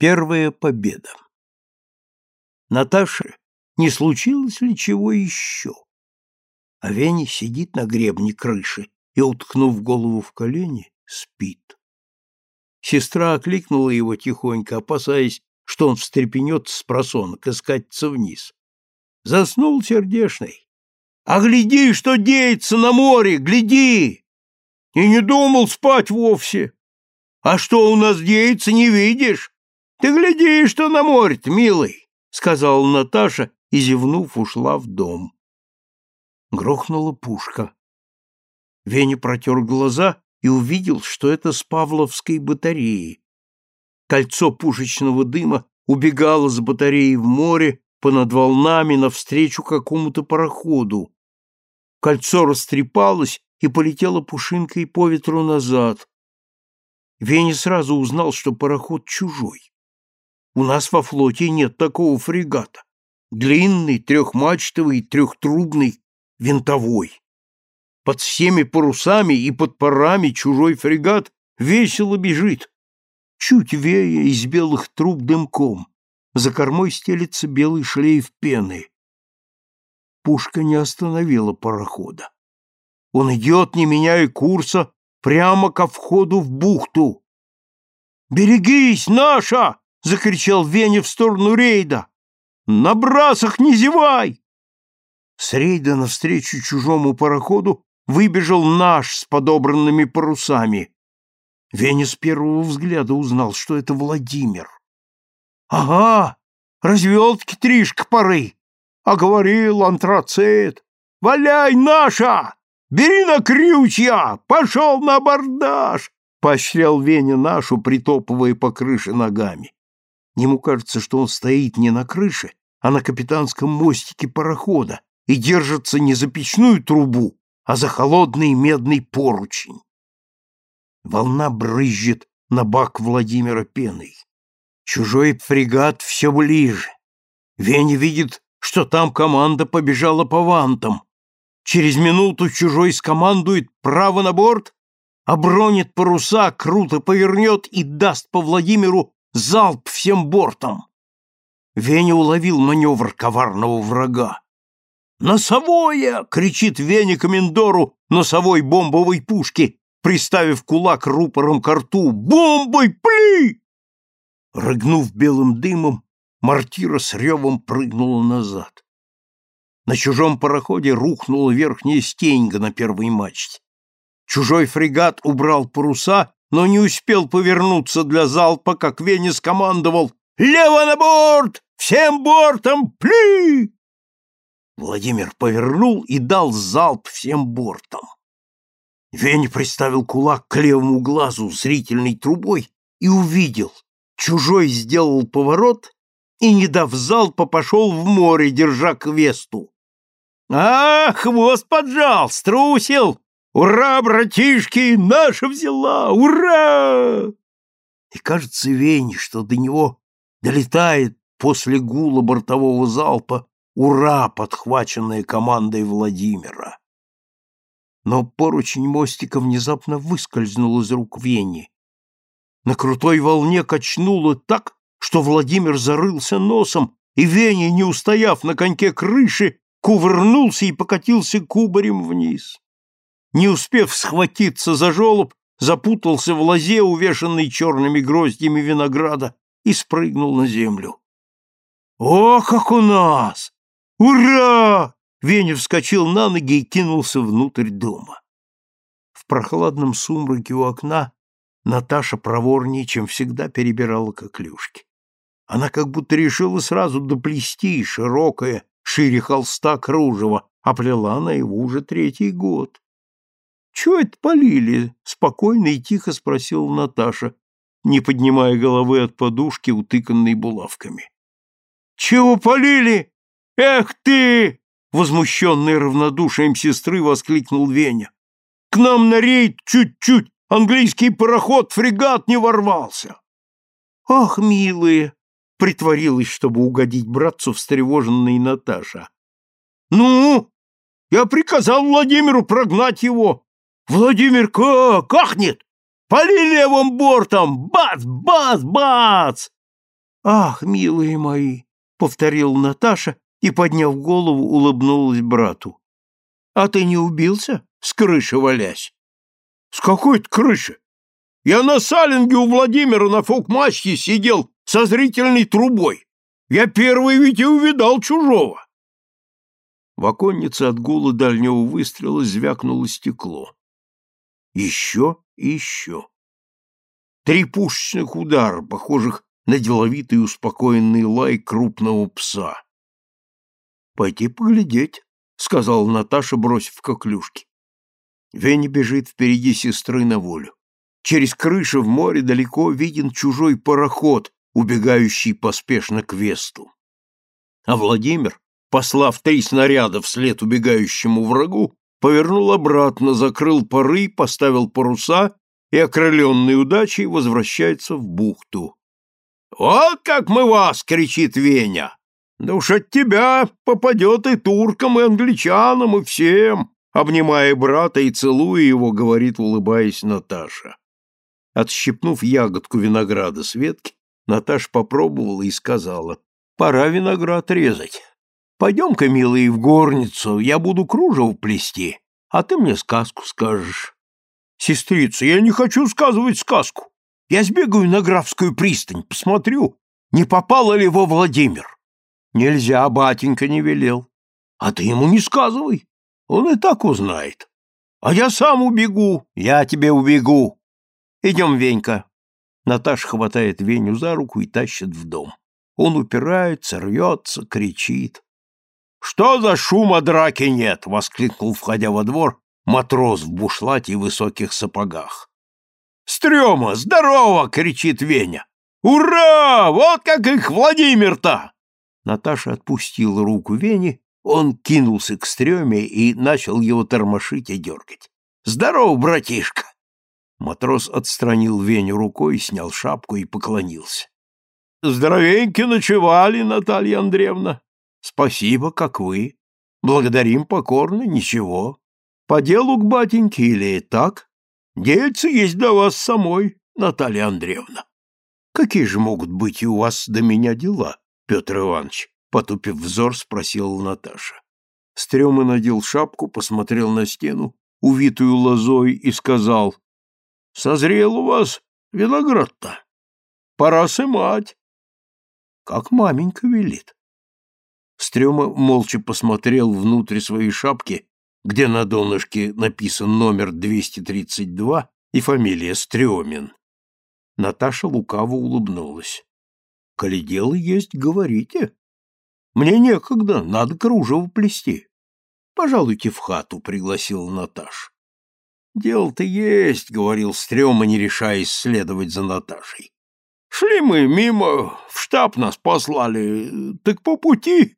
Первая победа. Наташе не случилось ли чего еще? А Веня сидит на гребне крыши и, уткнув голову в колени, спит. Сестра окликнула его тихонько, опасаясь, что он встрепенется с просонок и скатится вниз. Заснул сердешный. «А гляди, что деется на море, гляди!» И не думал спать вовсе. А что у нас деется, не видишь? Ты гляди, что на море-то, милый, — сказала Наташа и, зевнув, ушла в дом. Грохнула пушка. Веня протер глаза и увидел, что это с Павловской батареи. Кольцо пушечного дыма убегало с батареи в море понад волнами навстречу какому-то пароходу. Кольцо растрепалось и полетело пушинкой по ветру назад. Веня сразу узнал, что пароход чужой. У нас во флоте нет такого фрегата. Длинный, трехмачтовый, трехтрубный, винтовой. Под всеми парусами и под парами чужой фрегат весело бежит. Чуть вея из белых труб дымком. За кормой стелется белый шлейф пены. Пушка не остановила парохода. Он идет, не меняя курса, прямо ко входу в бухту. «Берегись, наша!» — закричал Веня в сторону рейда. «На брасах не зевай!» С рейда навстречу чужому пароходу выбежал наш с подобранными парусами. Веня с первого взгляда узнал, что это Владимир. «Ага, развел-таки тришка поры, а говорил антрацит. Валяй, наша! Бери на крючья! Пошел на абордаж!» — поощрял Веня нашу, притопывая по крыше ногами. Ему кажется, что он стоит не на крыше, а на капитанском мостике парохода и держится не за печную трубу, а за холодный медный поручень. Волна брызжет на бак Владимира пеной. Чужой фрегат все ближе. Веня видит, что там команда побежала по вантам. Через минуту чужой скомандует право на борт, обронит паруса, круто повернет и даст по Владимиру Залп всем бортом! Веня уловил маневр коварного врага. «Носовое!» — кричит Веня комендору носовой бомбовой пушки, приставив кулак рупором к рту. «Бомбой пли!» Рыгнув белым дымом, мортира с ревом прыгнула назад. На чужом пароходе рухнула верхняя стеньга на первой мачте. Чужой фрегат убрал паруса но не успел повернуться для залпа, как Веня скомандовал «Лево на борт! Всем бортом! Пли!» Владимир повернул и дал залп всем бортом. Веня приставил кулак к левому глазу зрительной трубой и увидел. Чужой сделал поворот и, не дав залпа, пошел в море, держа квесту. «А, хвост поджал, струсил!» Ура, братишки, наша взяла! Ура! И кажется Вене, что до него долетает после гула бортового залпа «Ура!», подхваченная командой Владимира. Но поручень мостика внезапно выскользнул из рук Вени. На крутой волне качнуло так, что Владимир зарылся носом, и Веня, не устояв на коньке крыши, кувырнулся и покатился кубарем вниз не успев схватиться за жолоб, запутался в лозе, увешанной черными гроздьями винограда, и спрыгнул на землю. «О, как у нас! Ура!» Веня вскочил на ноги и кинулся внутрь дома. В прохладном сумраке у окна Наташа проворнее, чем всегда, перебирала коклюшки. Она как будто решила сразу доплести широкое, шире холста кружево, а плела она его уже третий год. Чего это полили? спокойно и тихо спросила Наташа, не поднимая головы от подушки, утыканной булавками. Чего полили? Эх ты! возмущенный равнодушием сестры воскликнул Веня. К нам на рейд чуть-чуть английский пароход фрегат не ворвался. Ах, милые, притворилась, чтобы угодить братцу встревоженной Наташа. Ну, я приказал Владимиру прогнать его, Владимир как? Кахнет! Пали левым бортом! Бац! Бац! Бац! Ах, милые мои, повторила Наташа и, подняв голову, улыбнулась брату. А ты не убился, с крыши валясь? С какой-то крыши? Я на салинге у Владимира на фок-мачте сидел со зрительной трубой. Я первый ведь и увидал чужого. В оконнице от гула дальнего выстрела звякнуло стекло. Еще и еще. Три пушечных удара, похожих на деловитый успокоенный лай крупного пса. «Пойти поглядеть», — сказала Наташа, бросив коклюшки. Веня бежит впереди сестры на волю. Через крышу в море далеко виден чужой пароход, убегающий поспешно к Весту. А Владимир, послав три снаряда вслед убегающему врагу, повернул обратно, закрыл пары, поставил паруса и, окрыленный удачей, возвращается в бухту. «Вот как мы вас!» — кричит Веня. «Да уж от тебя попадет и туркам, и англичанам, и всем!» Обнимая брата и целуя его, говорит, улыбаясь Наташа. Отщипнув ягодку винограда с ветки, Наташа попробовала и сказала, «Пора виноград резать. Пойдем-ка, милый, в горницу, я буду кружево плести, а ты мне сказку скажешь». «Сестрица, я не хочу сказывать сказку. Я сбегаю на Графскую пристань, посмотрю, не попало ли во Владимир». «Нельзя, батенька не велел. А ты ему не сказывай, он и так узнает. А я сам убегу, я тебе убегу. Идем, Венька. Наташа хватает Веню за руку и тащит в дом. Он упирается, рвется, кричит. «Что за шума драки нет?» — воскликнул, входя во двор, матрос в бушлате и высоких сапогах. «Стрёма! Здорово!» — кричит Веня. «Ура! Вот как их Владимир-то!» Наташа отпустила руку Вени, он кинулся к Стрёме и начал его тормошить и дергать. «Здорово, братишка!» Матрос отстранил Веню рукой, снял шапку и поклонился. «Здоровеньки ночевали, Наталья Андреевна!» «Спасибо, как вы. Благодарим покорно, ничего. По делу к батеньке или так? Дельцы есть до вас самой, Наталья Андреевна». «Какие же могут быть и у вас до меня дела, Петр Иванович?» Потупив взор, спросила Наташа. Стрёмы надел шапку, посмотрел на стену, увитую лозой, и сказал, Созрел у вас виноград-то. Пора сымать. Как маменька велит. Стрёма молча посмотрел внутрь своей шапки, где на донышке написан номер 232 и фамилия Стрёмин. Наташа лукаво улыбнулась. — Коли дело есть, говорите. Мне некогда, надо кружево плести. Пожалуйте в хату, — пригласила Наташа. «Дело-то есть», — говорил Стрёма, не решаясь следовать за Наташей. «Шли мы мимо, в штаб нас послали, так по пути.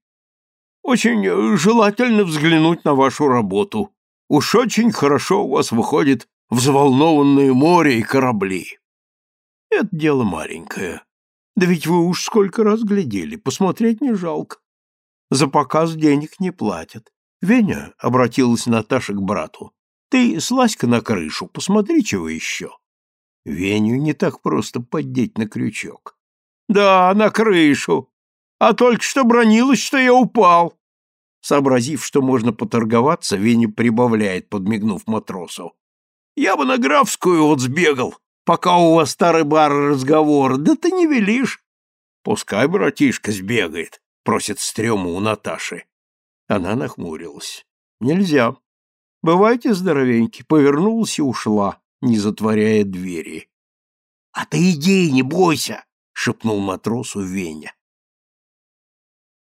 Очень желательно взглянуть на вашу работу. Уж очень хорошо у вас выходит взволнованное море и корабли. Это дело маленькое. Да ведь вы уж сколько раз глядели, посмотреть не жалко. За показ денег не платят. Веня, — обратилась Наташа к брату, ты слазь-ка на крышу, посмотри, чего еще. Веню не так просто поддеть на крючок. Да, на крышу. А только что бронилась, что я упал. Сообразив, что можно поторговаться, Веня прибавляет, подмигнув матросу. Я бы на графскую вот сбегал, пока у вас старый бар разговор, да ты не велишь. Пускай братишка сбегает, просит стрёма у Наташи. Она нахмурилась. Нельзя. Бывайте здоровеньки, повернулась и ушла, не затворяя двери. — А ты иди, не бойся, — шепнул матросу Веня.